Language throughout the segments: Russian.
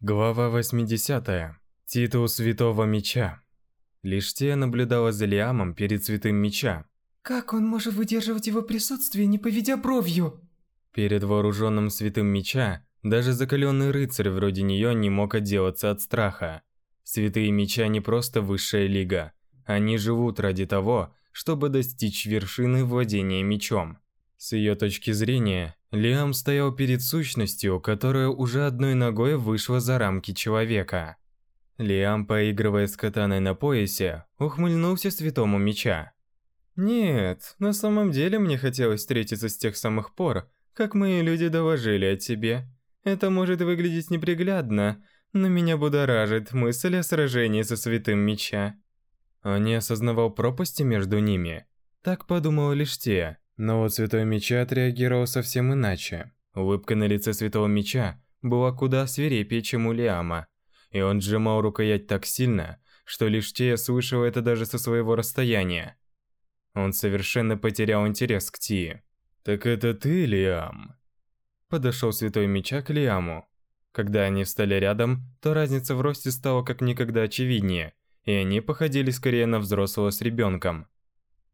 Глава 80. Титул Святого Меча. Лишь те наблюдала за Лиамом перед Святым Меча. Как он может выдерживать его присутствие, не поведя бровью? Перед вооруженным Святым Меча даже закаленный рыцарь вроде нее не мог отделаться от страха. Святые Меча не просто высшая лига. Они живут ради того, чтобы достичь вершины владения мечом. С ее точки зрения, Лиам стоял перед сущностью, которая уже одной ногой вышла за рамки человека. Лиам, поигрывая с катаной на поясе, ухмыльнулся святому меча. «Нет, на самом деле мне хотелось встретиться с тех самых пор, как мои люди доложили о тебе. Это может выглядеть неприглядно, но меня будоражит мысль о сражении со святым меча». Он не осознавал пропасти между ними. Так подумал лишь те, но вот Святой Меча отреагировал совсем иначе. Улыбка на лице Святого Меча была куда свирепее, чем у Лиама. И он сжимал рукоять так сильно, что лишь Тея слышала это даже со своего расстояния. Он совершенно потерял интерес к Тии. «Так это ты, Лиам?» Подошел Святой Меча к Лиаму. Когда они встали рядом, то разница в росте стала как никогда очевиднее, и они походили скорее на взрослого с ребенком.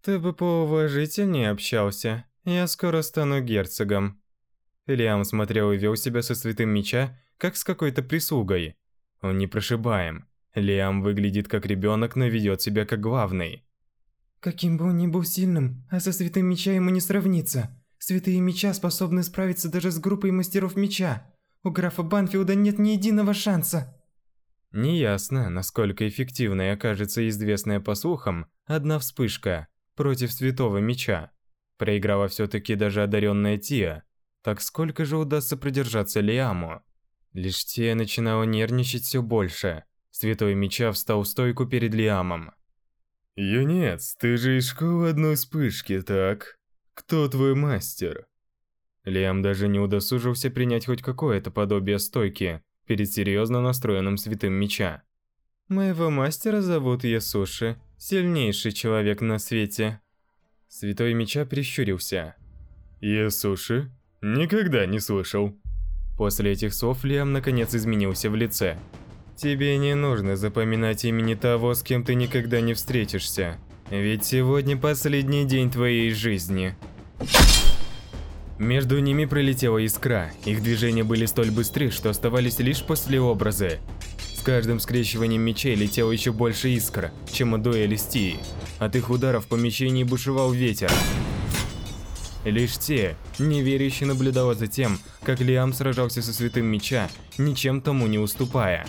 «Ты бы поуважительнее общался. Я скоро стану герцогом». Лиам смотрел и вел себя со святым меча, как с какой-то прислугой. Он непрошибаем. Лиам выглядит как ребенок, но ведет себя как главный. Каким бы он ни был сильным, а со святым меча ему не сравнится. Святые меча способны справиться даже с группой мастеров меча. У графа Банфилда нет ни единого шанса. Неясно, насколько эффективной окажется известная по слухам одна вспышка против Святого Меча. Проиграла все-таки даже одаренная Тия. Так сколько же удастся продержаться Лиаму? Лишь Тия начинала нервничать все больше. Святой Меча встал в стойку перед Лиамом. «Юнец, ты же из школы одной вспышки, так? Кто твой мастер?» Лиам даже не удосужился принять хоть какое-то подобие стойки перед серьезно настроенным Святым Меча. «Моего мастера зовут Ясуши сильнейший человек на свете. Святой Меча прищурился. Ясуши? Никогда не слышал. После этих слов Лиам наконец изменился в лице. Тебе не нужно запоминать имени того, с кем ты никогда не встретишься. Ведь сегодня последний день твоей жизни. Между ними пролетела искра. Их движения были столь быстры, что оставались лишь послеобразы каждым скрещиванием мечей летело еще больше искр, чем у дуэли с Тией. От их ударов в помещении бушевал ветер. Лишь те, неверящие наблюдала за тем, как Лиам сражался со Святым Меча, ничем тому не уступая.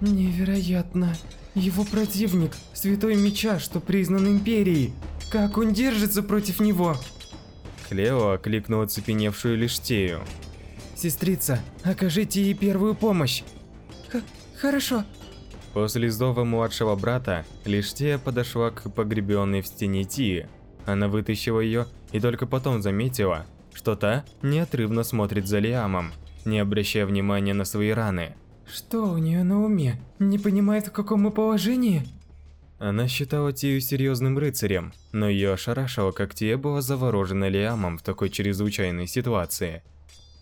Невероятно. Его противник, Святой Меча, что признан Империей. Как он держится против него? Клео окликнул оцепеневшую Лиштею. «Сестрица, окажите ей первую помощь!» Хорошо. После зова младшего брата, Лиштия подошла к погребенной в стене Тии. Она вытащила ее и только потом заметила, что та неотрывно смотрит за Лиамом, не обращая внимания на свои раны. Что у нее на уме? Не понимает, в каком мы положении? Она считала Тию серьезным рыцарем, но ее ошарашило, как Тия была заворожена Лиамом в такой чрезвычайной ситуации –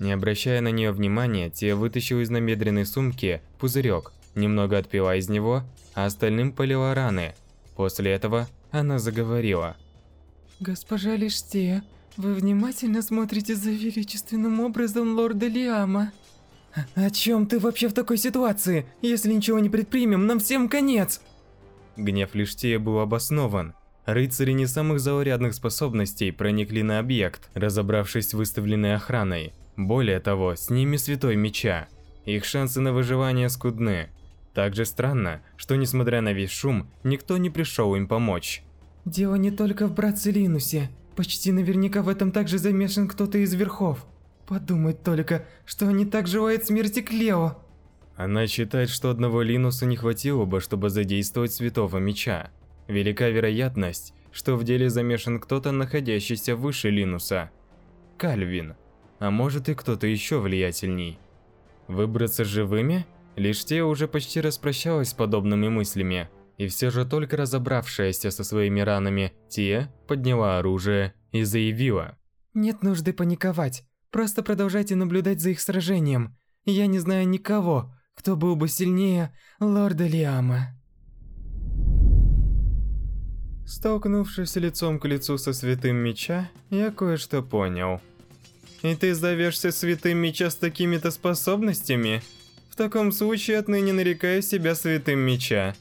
не обращая на нее внимания, Тия вытащила из намедренной сумки пузырек, немного отпила из него, а остальным полила раны. После этого она заговорила. «Госпожа Лиштея, вы внимательно смотрите за величественным образом лорда Лиама». «О чем ты вообще в такой ситуации? Если ничего не предпримем, нам всем конец!» Гнев Лиштея был обоснован. Рыцари не самых заурядных способностей проникли на объект, разобравшись с выставленной охраной. Более того, с ними Святой Меча. Их шансы на выживание скудны. Также странно, что несмотря на весь шум, никто не пришел им помочь. Дело не только в братце Линусе. Почти наверняка в этом также замешан кто-то из верхов. Подумать только, что они так желают смерти Клео. Она считает, что одного Линуса не хватило бы, чтобы задействовать Святого Меча. Велика вероятность, что в деле замешан кто-то, находящийся выше Линуса. Кальвин а может и кто-то еще влиятельней. Выбраться живыми? Лишь те уже почти распрощалась с подобными мыслями, и все же только разобравшаяся со своими ранами, Тия подняла оружие и заявила. «Нет нужды паниковать, просто продолжайте наблюдать за их сражением. Я не знаю никого, кто был бы сильнее лорда Лиама. Столкнувшись лицом к лицу со Святым Меча, я кое-что понял. И ты зовешься Святым Меча с такими-то способностями? В таком случае отныне нарекаю себя Святым Меча.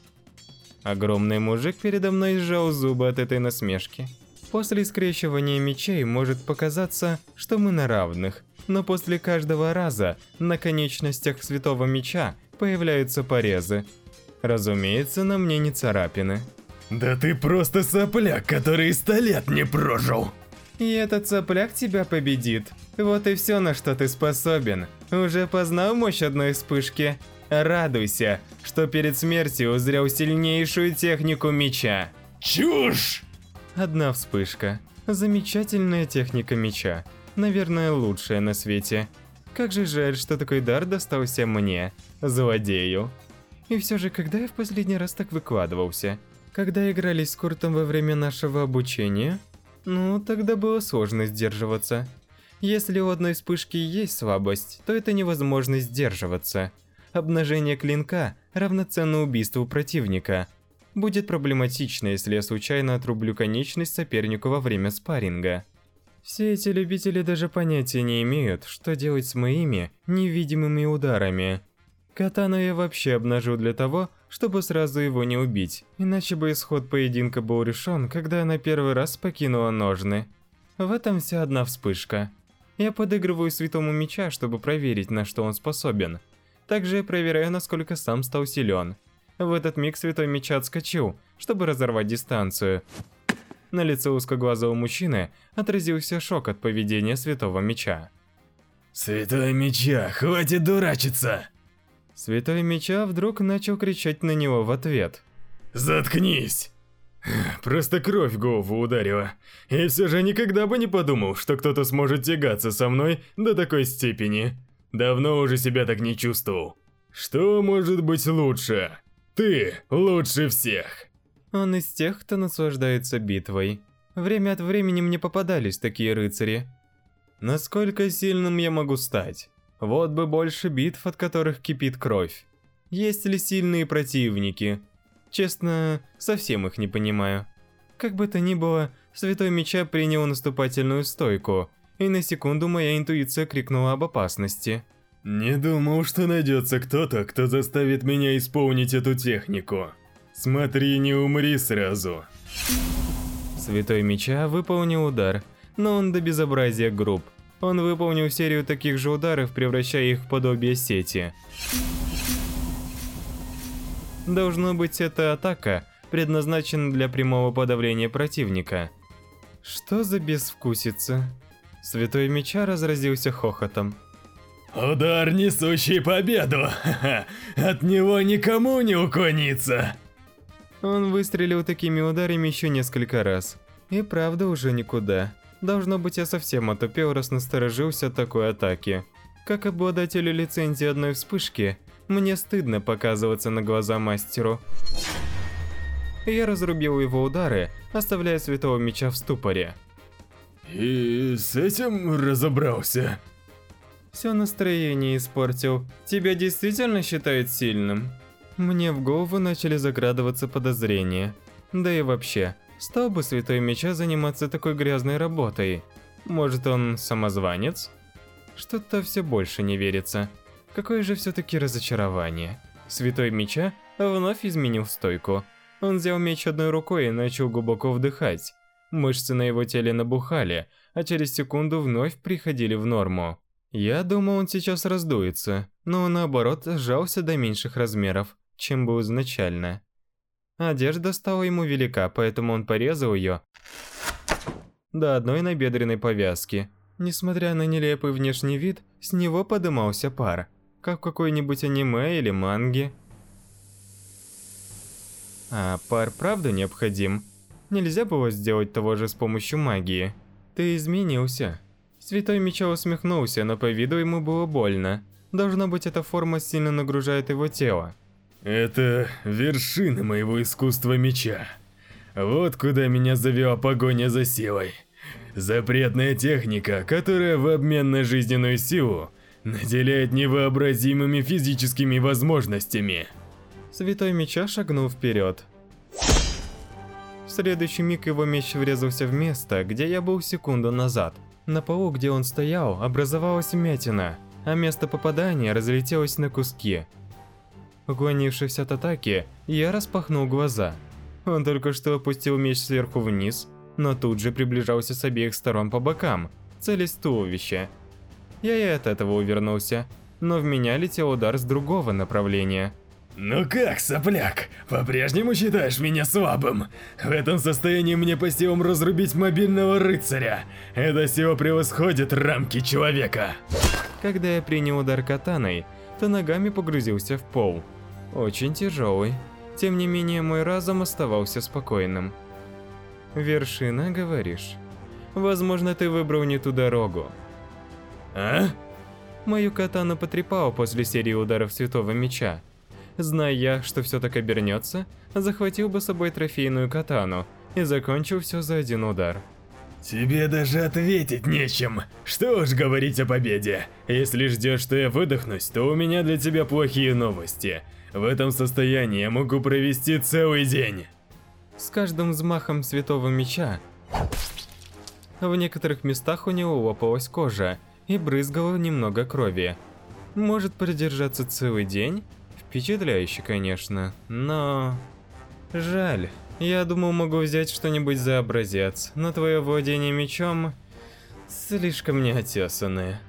Огромный мужик передо мной сжал зубы от этой насмешки. После скрещивания мечей может показаться, что мы на равных, но после каждого раза на конечностях Святого Меча появляются порезы. Разумеется, на мне не царапины. Да ты просто сопляк, который сто лет не прожил. И этот сопляк тебя победит. Вот и все, на что ты способен. Уже познал мощь одной вспышки? Радуйся, что перед смертью узрел сильнейшую технику меча. Чушь! Одна вспышка. Замечательная техника меча. Наверное, лучшая на свете. Как же жаль, что такой дар достался мне, злодею. И все же, когда я в последний раз так выкладывался? Когда игрались с Куртом во время нашего обучения? Ну, тогда было сложно сдерживаться. Если у одной вспышки есть слабость, то это невозможно сдерживаться. Обнажение клинка равноценно убийству противника. Будет проблематично, если я случайно отрублю конечность сопернику во время спарринга. Все эти любители даже понятия не имеют, что делать с моими невидимыми ударами. Катану я вообще обнажу для того, чтобы сразу его не убить, иначе бы исход поединка был решен, когда она первый раз покинула ножны. В этом вся одна вспышка. Я подыгрываю святому меча, чтобы проверить, на что он способен. Также я проверяю, насколько сам стал силен. В этот миг святой меч отскочил, чтобы разорвать дистанцию. На лице узкоглазого мужчины отразился шок от поведения святого меча. Святой меча, хватит дурачиться! Святой меча вдруг начал кричать на него в ответ. Заткнись! Просто кровь в голову ударила. И все же никогда бы не подумал, что кто-то сможет тягаться со мной до такой степени. Давно уже себя так не чувствовал. Что может быть лучше? Ты лучше всех. Он из тех, кто наслаждается битвой. Время от времени мне попадались такие рыцари. Насколько сильным я могу стать? Вот бы больше битв, от которых кипит кровь. Есть ли сильные противники? Честно, совсем их не понимаю. Как бы то ни было, Святой Меча принял наступательную стойку, и на секунду моя интуиция крикнула об опасности. Не думал, что найдется кто-то, кто заставит меня исполнить эту технику. Смотри, не умри сразу. Святой Меча выполнил удар, но он до безобразия груб. Он выполнил серию таких же ударов, превращая их в подобие сети. Должно быть, эта атака предназначена для прямого подавления противника. Что за безвкусица? Святой Меча разразился хохотом. Удар, несущий победу! От него никому не уклониться! Он выстрелил такими ударами еще несколько раз. И правда уже никуда. Должно быть, я совсем отупел, раз насторожился от такой атаки. Как обладателю лицензии одной вспышки, мне стыдно показываться на глаза мастеру. Я разрубил его удары, оставляя Святого Меча в ступоре. И с этим разобрался. Все настроение испортил. Тебя действительно считают сильным? Мне в голову начали заградываться подозрения. Да и вообще, стал бы Святой Меча заниматься такой грязной работой? Может он самозванец? Что-то все больше не верится. Какое же все-таки разочарование. Святой Меча вновь изменил стойку. Он взял меч одной рукой и начал глубоко вдыхать. Мышцы на его теле набухали, а через секунду вновь приходили в норму. Я думал, он сейчас раздуется, но наоборот сжался до меньших размеров, чем был изначально. Одежда стала ему велика, поэтому он порезал ее до одной набедренной повязки. Несмотря на нелепый внешний вид, с него подымался пар как в какой-нибудь аниме или манге. А пар правда необходим? Нельзя было сделать того же с помощью магии. Ты изменился. Святой Меча усмехнулся, но по виду ему было больно. Должно быть, эта форма сильно нагружает его тело. Это вершина моего искусства меча. Вот куда меня завела погоня за силой. Запретная техника, которая в обмен на жизненную силу наделяет невообразимыми физическими возможностями. Святой Меча шагнул вперед. В следующий миг его меч врезался в место, где я был секунду назад. На полу, где он стоял, образовалась вмятина, а место попадания разлетелось на куски. Уклонившись от атаки, я распахнул глаза. Он только что опустил меч сверху вниз, но тут же приближался с обеих сторон по бокам, целясь туловище. Я и от этого увернулся, но в меня летел удар с другого направления. Ну как, сопляк, по-прежнему считаешь меня слабым? В этом состоянии мне по силам разрубить мобильного рыцаря. Это всего превосходит рамки человека. Когда я принял удар катаной, то ногами погрузился в пол. Очень тяжелый. Тем не менее, мой разум оставался спокойным. Вершина, говоришь? Возможно, ты выбрал не ту дорогу. А? Мою катану потрепало после серии ударов Святого Меча. Зная я, что все так обернется, захватил бы с собой трофейную катану и закончил все за один удар. Тебе даже ответить нечем. Что уж говорить о победе. Если ждешь, что я выдохнусь, то у меня для тебя плохие новости. В этом состоянии я могу провести целый день. С каждым взмахом Святого Меча в некоторых местах у него лопалась кожа и брызгало немного крови. Может продержаться целый день? Впечатляюще, конечно, но... Жаль. Я думал, могу взять что-нибудь за образец, но твое владение мечом слишком неотесанное.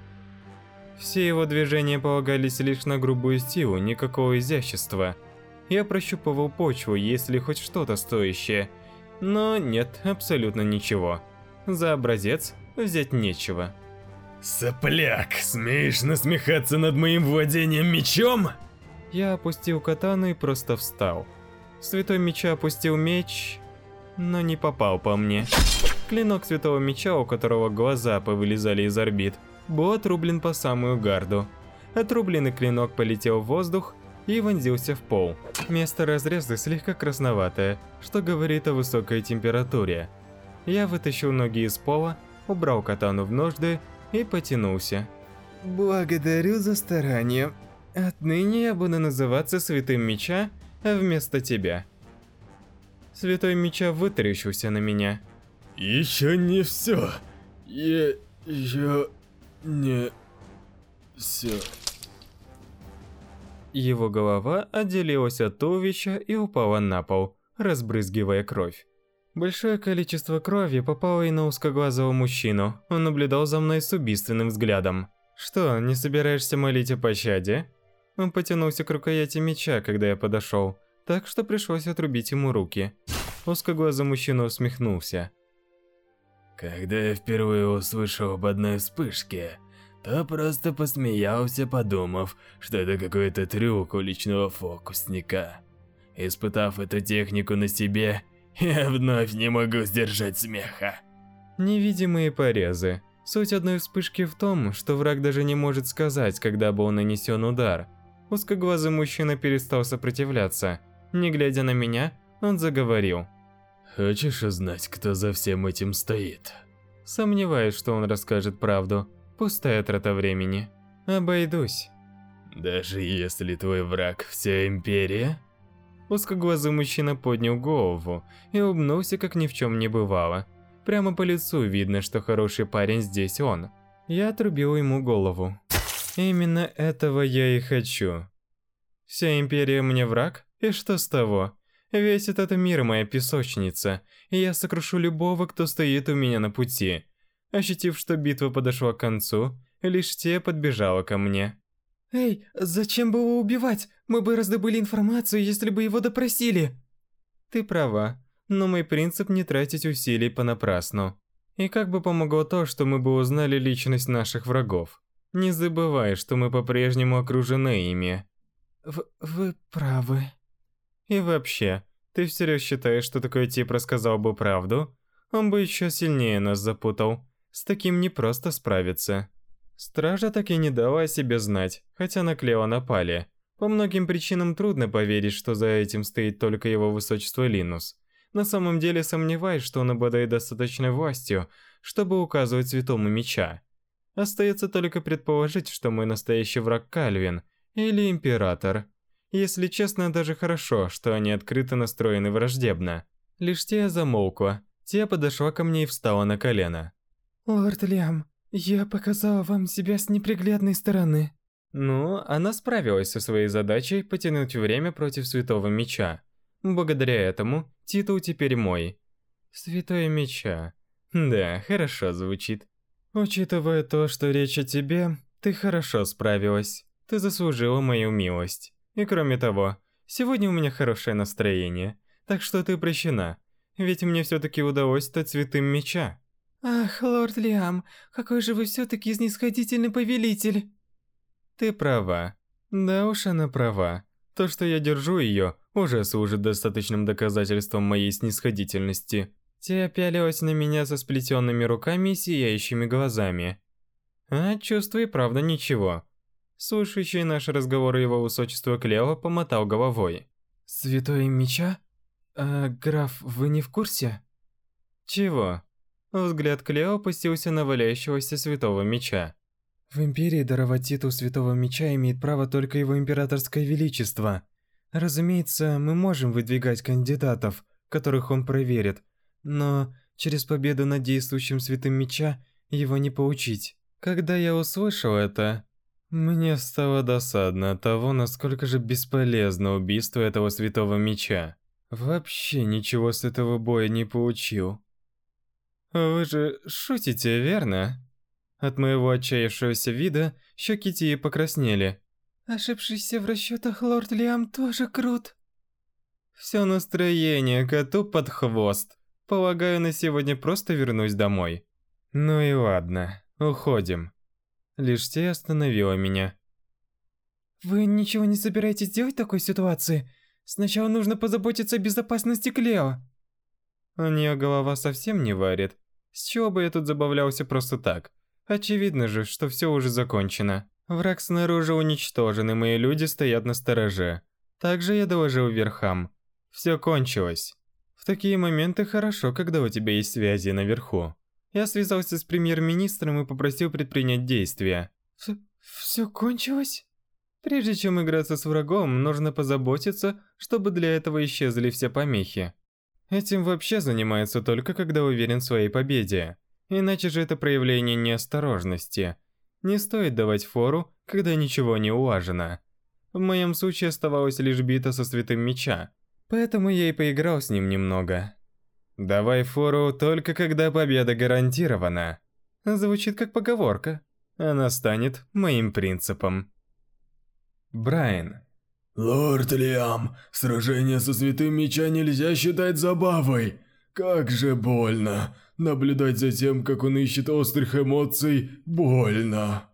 Все его движения полагались лишь на грубую силу, никакого изящества. Я прощупывал почву, есть ли хоть что-то стоящее, но нет абсолютно ничего. За образец взять нечего. Сопляк, смеешь насмехаться над моим владением мечом? Я опустил катану и просто встал. Святой Меча опустил меч, но не попал по мне. Клинок Святого Меча, у которого глаза повылезали из орбит, был отрублен по самую гарду. Отрубленный клинок полетел в воздух и вонзился в пол. Место разреза слегка красноватое, что говорит о высокой температуре. Я вытащил ноги из пола, убрал катану в ножды и потянулся. «Благодарю за старание», Отныне я буду называться Святым Меча вместо тебя. Святой Меча вытаращился на меня. Еще не все. Я еще не все. Его голова отделилась от туловища и упала на пол, разбрызгивая кровь. Большое количество крови попало и на узкоглазого мужчину. Он наблюдал за мной с убийственным взглядом. Что, не собираешься молить о пощаде? Он потянулся к рукояти меча, когда я подошел, так что пришлось отрубить ему руки. Узкоглазый мужчина усмехнулся. Когда я впервые услышал об одной вспышке, то просто посмеялся, подумав, что это какой-то трюк уличного фокусника. Испытав эту технику на себе, я вновь не могу сдержать смеха. Невидимые порезы. Суть одной вспышки в том, что враг даже не может сказать, когда был нанесен удар – Узкоглазый мужчина перестал сопротивляться. Не глядя на меня, он заговорил. «Хочешь узнать, кто за всем этим стоит?» Сомневаюсь, что он расскажет правду. Пустая трата времени. Обойдусь. «Даже если твой враг вся Империя?» Узкоглазый мужчина поднял голову и улыбнулся, как ни в чем не бывало. Прямо по лицу видно, что хороший парень здесь он. Я отрубил ему голову. Именно этого я и хочу. Вся империя мне враг, и что с того? Весь этот мир моя песочница, и я сокрушу любого, кто стоит у меня на пути. Ощутив, что битва подошла к концу, лишь те подбежала ко мне. «Эй, зачем было убивать? Мы бы раздобыли информацию, если бы его допросили!» Ты права, но мой принцип не тратить усилий понапрасну. И как бы помогло то, что мы бы узнали личность наших врагов. Не забывай, что мы по-прежнему окружены ими. В вы правы. И вообще, ты всерьез считаешь, что такой тип рассказал бы правду? Он бы еще сильнее нас запутал. С таким не просто справиться. Стража так и не дала о себе знать, хотя на Клео напали. По многим причинам трудно поверить, что за этим стоит только его высочество Линус. На самом деле сомневаюсь, что он обладает достаточной властью, чтобы указывать святому меча. Остается только предположить, что мой настоящий враг Кальвин или Император. Если честно, даже хорошо, что они открыто настроены враждебно. Лишь Тия замолкла. Тия подошла ко мне и встала на колено. «Лорд Лиам, я показала вам себя с неприглядной стороны». Ну, она справилась со своей задачей потянуть время против Святого Меча. Благодаря этому титул теперь мой. Святое Меча. Да, хорошо звучит. Учитывая то, что речь о тебе, ты хорошо справилась. Ты заслужила мою милость. И кроме того, сегодня у меня хорошее настроение, так что ты прощена. Ведь мне все-таки удалось стать святым меча. Ах, лорд Лиам, какой же вы все-таки снисходительный повелитель. Ты права. Да уж она права. То, что я держу ее, уже служит достаточным доказательством моей снисходительности. Те пялилась на меня со сплетенными руками и сияющими глазами. А чувство и правда ничего. Слушающий наш разговор его высочество Клео помотал головой. «Святой меча? А, граф, вы не в курсе?» «Чего?» Взгляд Клео опустился на валяющегося святого меча. В Империи даровать титул Святого Меча имеет право только его императорское величество. Разумеется, мы можем выдвигать кандидатов, которых он проверит, но через победу над действующим Святым Меча его не получить. Когда я услышал это, мне стало досадно от того, насколько же бесполезно убийство этого Святого Меча. Вообще ничего с этого боя не получил. Вы же шутите, верно? От моего отчаявшегося вида щеки Тии покраснели. Ошибшийся в расчетах лорд Лиам тоже крут. Все настроение коту под хвост. Полагаю, на сегодня просто вернусь домой. Ну и ладно, уходим. Лишь Тия остановила меня. Вы ничего не собираетесь делать в такой ситуации? Сначала нужно позаботиться о безопасности Клео. У нее голова совсем не варит. С чего бы я тут забавлялся просто так? Очевидно же, что все уже закончено. Враг снаружи уничтожен, и мои люди стоят на стороже. Также я доложил верхам. Все кончилось. В такие моменты хорошо, когда у тебя есть связи наверху. Я связался с премьер-министром и попросил предпринять действия. Ф все кончилось? Прежде чем играться с врагом, нужно позаботиться, чтобы для этого исчезли все помехи. Этим вообще занимается только когда уверен в своей победе. Иначе же это проявление неосторожности. Не стоит давать фору, когда ничего не улажено. В моем случае оставалась лишь бита со святым меча, поэтому я и поиграл с ним немного. Давай фору только когда победа гарантирована. Звучит как поговорка. Она станет моим принципом. Брайан. Лорд Лиам, сражение со святым меча нельзя считать забавой. Как же больно. Наблюдать за тем, как он ищет острых эмоций, больно.